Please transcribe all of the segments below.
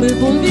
我们。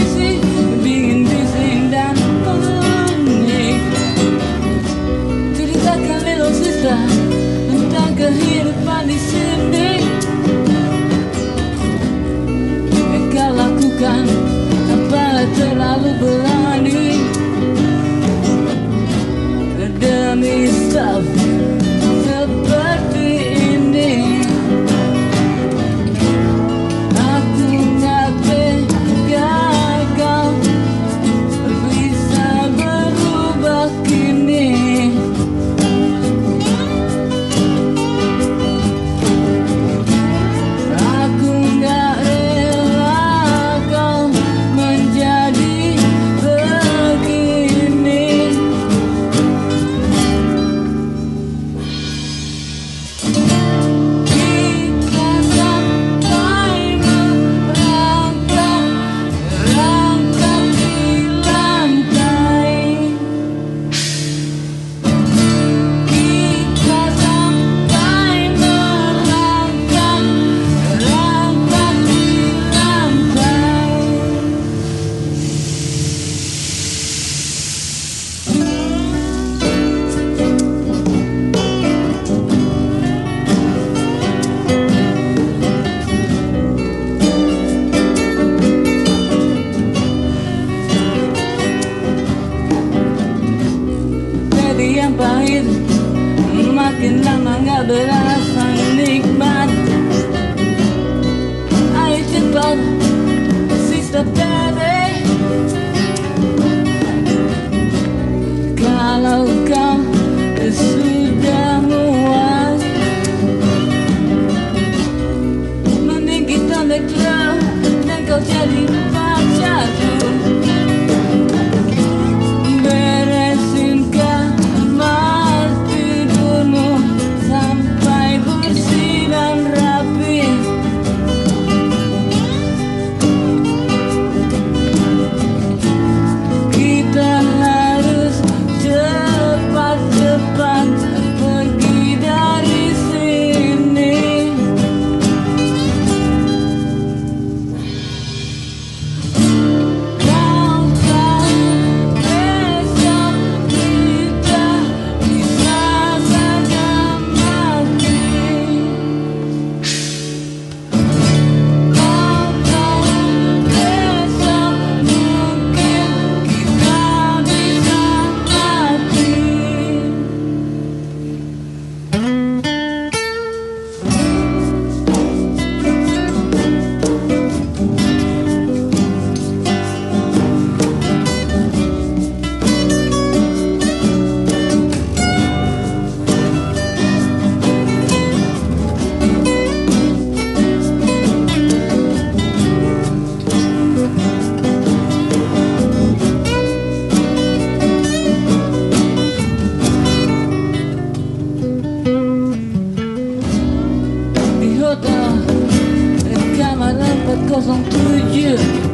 feels on through you